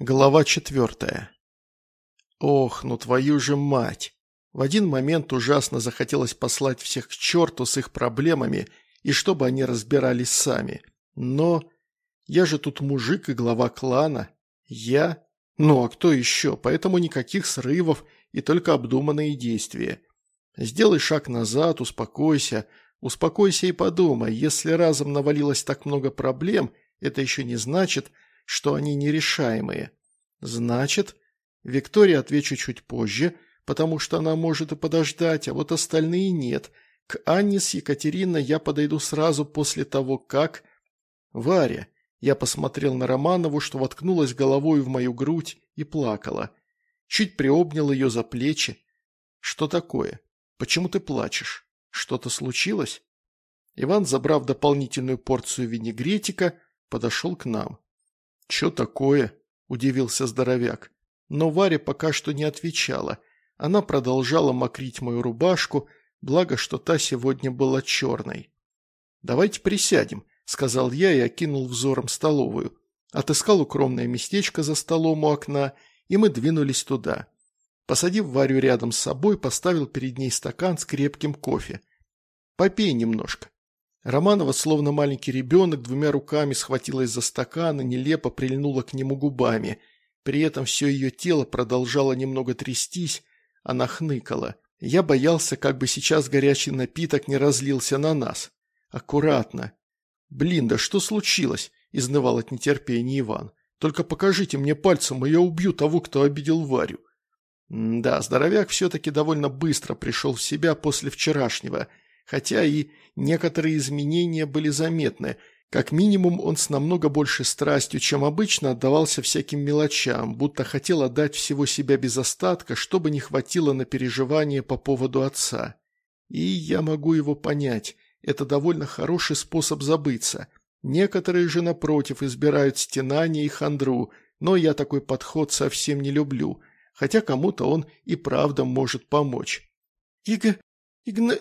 Глава четвертая. Ох, ну твою же мать! В один момент ужасно захотелось послать всех к черту с их проблемами, и чтобы они разбирались сами. Но я же тут мужик и глава клана. Я? Ну а кто еще? Поэтому никаких срывов и только обдуманные действия. Сделай шаг назад, успокойся. Успокойся и подумай, если разом навалилось так много проблем, это еще не значит, что они нерешаемые. Значит, Виктории отвечу чуть позже, потому что она может и подождать, а вот остальные нет. К Анне с Екатериной я подойду сразу после того, как... Варя. Я посмотрел на Романову, что воткнулась головой в мою грудь и плакала. Чуть приобнял ее за плечи. Что такое? Почему ты плачешь? Что-то случилось? Иван, забрав дополнительную порцию винегретика, подошел к нам. «Чё такое?» – удивился здоровяк. Но Варя пока что не отвечала. Она продолжала мокрить мою рубашку, благо, что та сегодня была черной. «Давайте присядем», – сказал я и окинул взором столовую. Отыскал укромное местечко за столом у окна, и мы двинулись туда. Посадив Варю рядом с собой, поставил перед ней стакан с крепким кофе. «Попей немножко». Романова, словно маленький ребенок, двумя руками схватилась за стакан и нелепо прильнула к нему губами. При этом все ее тело продолжало немного трястись, она хныкала. Я боялся, как бы сейчас горячий напиток не разлился на нас. Аккуратно. «Блин, да что случилось?» – изнывал от нетерпения Иван. «Только покажите мне пальцем, и я убью того, кто обидел Варю». да, здоровяк все-таки довольно быстро пришел в себя после вчерашнего – хотя и некоторые изменения были заметны. Как минимум, он с намного большей страстью, чем обычно, отдавался всяким мелочам, будто хотел отдать всего себя без остатка, чтобы не хватило на переживания по поводу отца. И я могу его понять, это довольно хороший способ забыться. Некоторые же, напротив, избирают стенание и хандру, но я такой подход совсем не люблю, хотя кому-то он и правда может помочь. «Иго... Игна...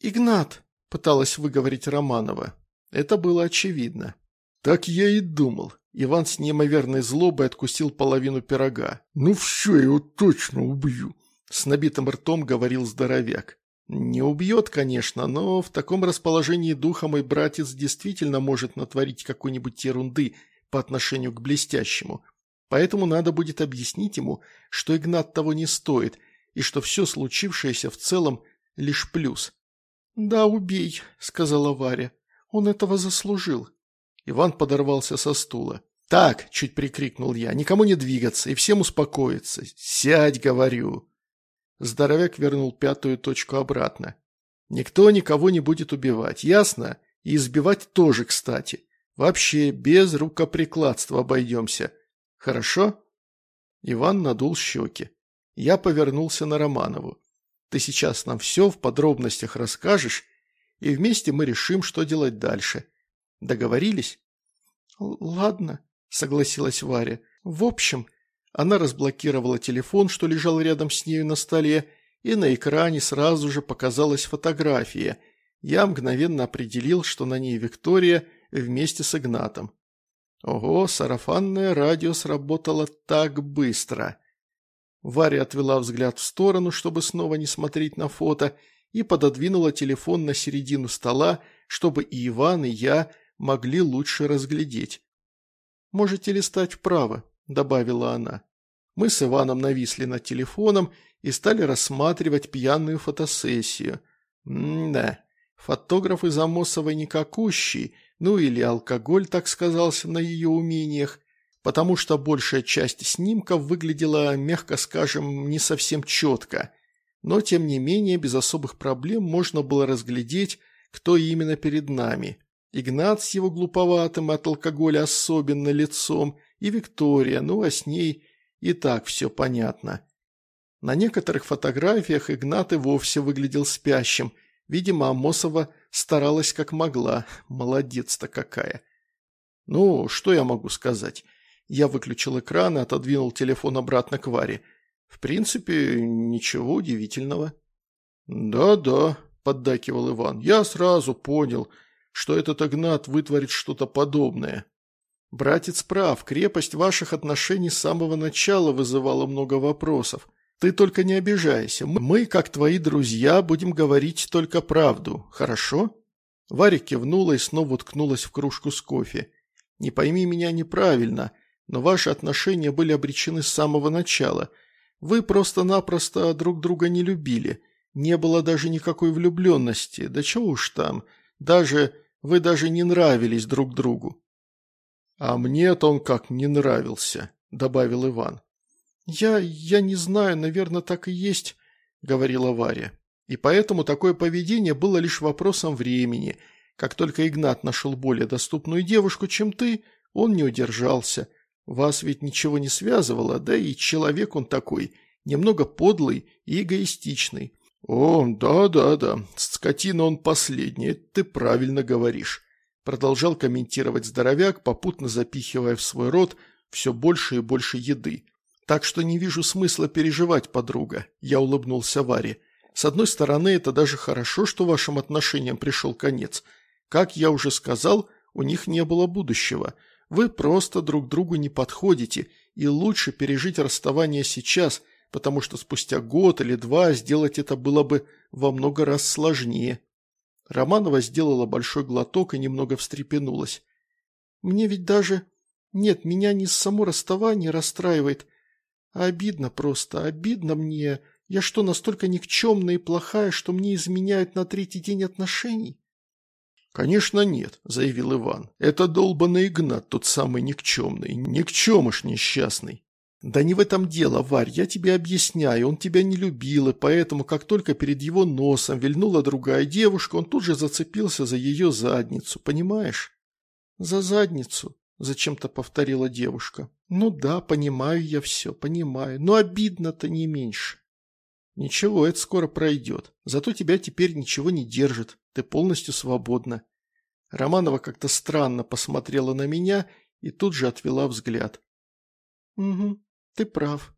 «Игнат!» – пыталась выговорить Романова. Это было очевидно. «Так я и думал». Иван с неимоверной злобой откусил половину пирога. «Ну все, я его точно убью!» С набитым ртом говорил здоровяк. «Не убьет, конечно, но в таком расположении духа мой братец действительно может натворить какой-нибудь ерунды по отношению к блестящему. Поэтому надо будет объяснить ему, что Игнат того не стоит, и что все случившееся в целом лишь плюс. «Да, убей», — сказала Варя. «Он этого заслужил». Иван подорвался со стула. «Так», — чуть прикрикнул я, — «никому не двигаться и всем успокоиться. Сядь, говорю». Здоровяк вернул пятую точку обратно. «Никто никого не будет убивать, ясно? И избивать тоже, кстати. Вообще без рукоприкладства обойдемся. Хорошо?» Иван надул щеки. Я повернулся на Романову. Ты сейчас нам все в подробностях расскажешь, и вместе мы решим, что делать дальше. Договорились?» «Ладно», — согласилась Варя. «В общем...» Она разблокировала телефон, что лежал рядом с нею на столе, и на экране сразу же показалась фотография. Я мгновенно определил, что на ней Виктория вместе с Игнатом. Ого, сарафанное радио сработало так быстро. Варя отвела взгляд в сторону, чтобы снова не смотреть на фото, и пододвинула телефон на середину стола, чтобы и Иван, и я могли лучше разглядеть. «Можете листать вправо», – добавила она. Мы с Иваном нависли над телефоном и стали рассматривать пьяную фотосессию. М-да, фотограф из Амосовой никакущий, ну или алкоголь так сказался на ее умениях, потому что большая часть снимков выглядела, мягко скажем, не совсем четко. Но, тем не менее, без особых проблем можно было разглядеть, кто именно перед нами. Игнат с его глуповатым от алкоголя особенно лицом, и Виктория, ну а с ней и так все понятно. На некоторых фотографиях Игнат и вовсе выглядел спящим. Видимо, Амосова старалась как могла. Молодец-то какая. Ну, что я могу сказать? Я выключил экран и отодвинул телефон обратно к Варе. В принципе, ничего удивительного. «Да-да», – поддакивал Иван, – «я сразу понял, что этот Игнат вытворит что-то подобное». Братец прав, крепость ваших отношений с самого начала вызывала много вопросов. Ты только не обижайся, мы, как твои друзья, будем говорить только правду, хорошо?» Варя кивнула и снова уткнулась в кружку с кофе. «Не пойми меня неправильно, но ваши отношения были обречены с самого начала. Вы просто-напросто друг друга не любили. Не было даже никакой влюбленности. Да чего уж там. Даже... Вы даже не нравились друг другу». «А мне-то он как не нравился», — добавил Иван. «Я... я не знаю, наверное, так и есть», — говорила Варя. И поэтому такое поведение было лишь вопросом времени. Как только Игнат нашел более доступную девушку, чем ты, он не удержался. Вас ведь ничего не связывало, да и человек он такой, немного подлый и эгоистичный. «О, да-да-да, скотина он последний, ты правильно говоришь», продолжал комментировать здоровяк, попутно запихивая в свой рот все больше и больше еды. «Так что не вижу смысла переживать, подруга», – я улыбнулся Варе. «С одной стороны, это даже хорошо, что вашим отношениям пришел конец. Как я уже сказал, у них не было будущего. Вы просто друг другу не подходите, и лучше пережить расставание сейчас, потому что спустя год или два сделать это было бы во много раз сложнее». Романова сделала большой глоток и немного встрепенулась. «Мне ведь даже... Нет, меня не само расставание расстраивает, обидно просто, обидно мне. Я что, настолько никчемная и плохая, что мне изменяют на третий день отношений?» «Конечно нет», – заявил Иван. «Это долбанный Игнат, тот самый никчемный, никчемыш несчастный». «Да не в этом дело, Варь, я тебе объясняю, он тебя не любил, и поэтому, как только перед его носом вильнула другая девушка, он тут же зацепился за ее задницу, понимаешь?» «За задницу», – зачем-то повторила девушка. «Ну да, понимаю я все, понимаю, но обидно-то не меньше». «Ничего, это скоро пройдет. Зато тебя теперь ничего не держит, ты полностью свободна». Романова как-то странно посмотрела на меня и тут же отвела взгляд. «Угу, ты прав».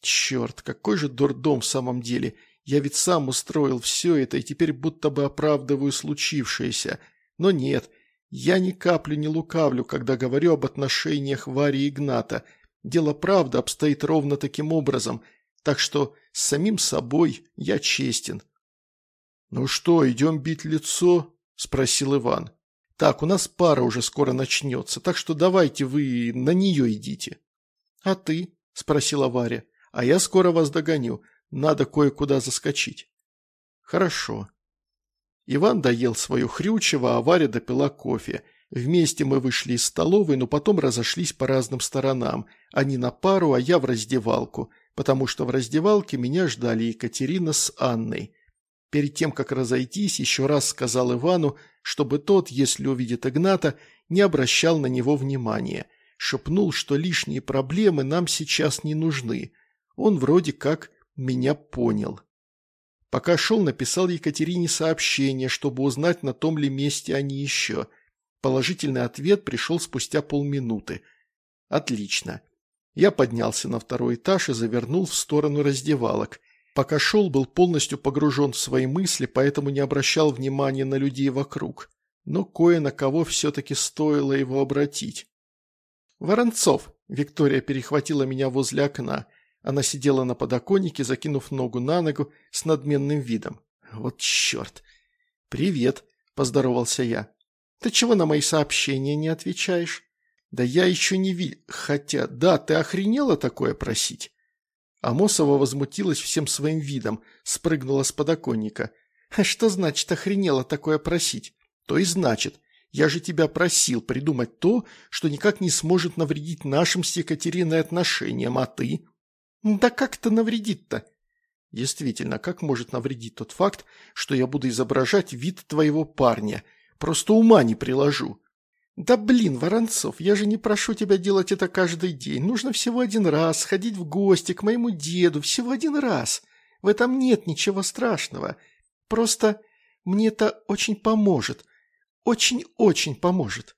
«Черт, какой же дурдом в самом деле. Я ведь сам устроил все это и теперь будто бы оправдываю случившееся. Но нет, я ни каплю не лукавлю, когда говорю об отношениях Вари и Игната. Дело правда обстоит ровно таким образом, так что с самим собой я честен». «Ну что, идем бить лицо?» – спросил Иван. «Так, у нас пара уже скоро начнется, так что давайте вы на нее идите». «А ты?» – спросила Варя. «А я скоро вас догоню. Надо кое-куда заскочить». «Хорошо». Иван доел свою хрючево, а Варя допила кофе. Вместе мы вышли из столовой, но потом разошлись по разным сторонам. Они на пару, а я в раздевалку, потому что в раздевалке меня ждали Екатерина с Анной. Перед тем, как разойтись, еще раз сказал Ивану, чтобы тот, если увидит Игната, не обращал на него внимания – шепнул, что лишние проблемы нам сейчас не нужны. Он вроде как меня понял. Пока шел, написал Екатерине сообщение, чтобы узнать, на том ли месте они еще. Положительный ответ пришел спустя полминуты. Отлично. Я поднялся на второй этаж и завернул в сторону раздевалок. Пока шел, был полностью погружен в свои мысли, поэтому не обращал внимания на людей вокруг. Но кое на кого все-таки стоило его обратить. «Воронцов!» – Виктория перехватила меня возле окна. Она сидела на подоконнике, закинув ногу на ногу с надменным видом. «Вот черт!» «Привет!» – поздоровался я. «Ты чего на мои сообщения не отвечаешь?» «Да я еще не ви... Хотя, да, ты охренела такое просить?» Амосова возмутилась всем своим видом, спрыгнула с подоконника. «Что значит охренела такое просить?» «То и значит. Я же тебя просил придумать то, что никак не сможет навредить нашим с Екатериной отношениям, а ты...» «Да как это навредит-то?» «Действительно, как может навредить тот факт, что я буду изображать вид твоего парня? Просто ума не приложу». «Да блин, Воронцов, я же не прошу тебя делать это каждый день. Нужно всего один раз сходить в гости к моему деду, всего один раз. В этом нет ничего страшного. Просто мне это очень поможет. Очень-очень поможет».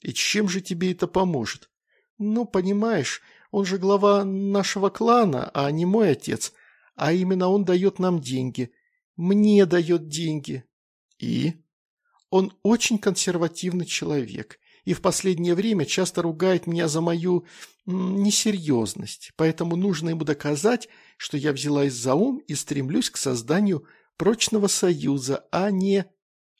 «И чем же тебе это поможет?» «Ну, понимаешь, он же глава нашего клана, а не мой отец. А именно он дает нам деньги. Мне дает деньги». «И?» «Он очень консервативный человек. и в последнее время часто ругает меня за мою несерьезность, поэтому нужно ему доказать, что я взялась за ум и стремлюсь к созданию прочного союза, а не...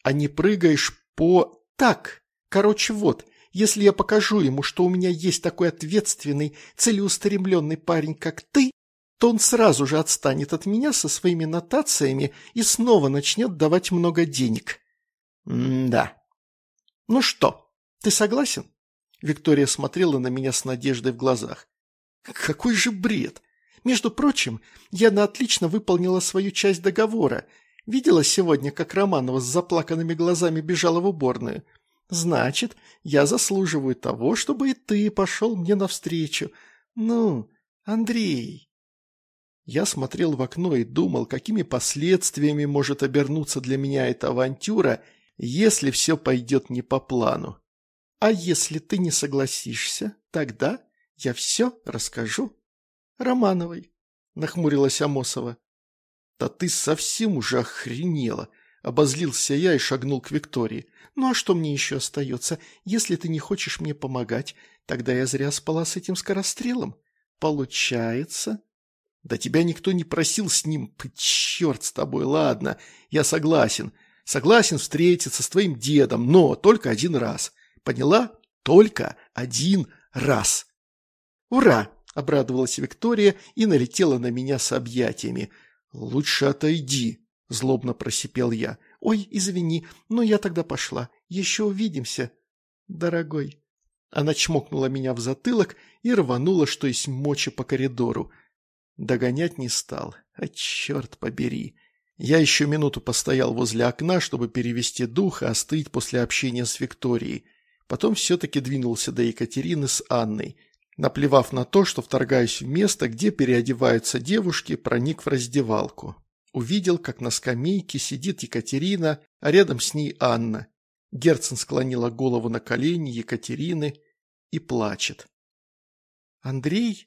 а не прыгаешь по... так. Короче, вот, если я покажу ему, что у меня есть такой ответственный, целеустремленный парень, как ты, то он сразу же отстанет от меня со своими нотациями и снова начнет давать много денег. М-да. Ну что, ты согласен? Виктория смотрела на меня с надеждой в глазах. Какой же бред! Между прочим, я на отлично выполнила свою часть договора. Видела сегодня, как Романова с заплаканными глазами бежала в уборную. Значит, я заслуживаю того, чтобы и ты пошел мне навстречу. Ну, Андрей... Я смотрел в окно и думал, какими последствиями может обернуться для меня эта авантюра, если все пойдет не по плану. А если ты не согласишься, тогда я все расскажу. Романовой, нахмурилась Амосова. Да ты совсем уже охренела, обозлился я и шагнул к Виктории. Ну а что мне еще остается? Если ты не хочешь мне помогать, тогда я зря спала с этим скорострелом. Получается, да тебя никто не просил с ним. Черт с тобой, ладно, я согласен. Согласен встретиться с твоим дедом, но только один раз. Поняла? Только один раз. Ура! Обрадовалась Виктория и налетела на меня с объятиями. «Лучше отойди», – злобно просипел я. «Ой, извини, но я тогда пошла. Еще увидимся, дорогой». Она чмокнула меня в затылок и рванула, что есть мочи по коридору. Догонять не стал. А черт побери. Я еще минуту постоял возле окна, чтобы перевести дух и остыть после общения с Викторией. Потом все-таки двинулся до Екатерины с Анной. Наплевав на то, что вторгаюсь в место, где переодеваются девушки, проник в раздевалку. Увидел, как на скамейке сидит Екатерина, а рядом с ней Анна. Герцен склонила голову на колени Екатерины и плачет. «Андрей?»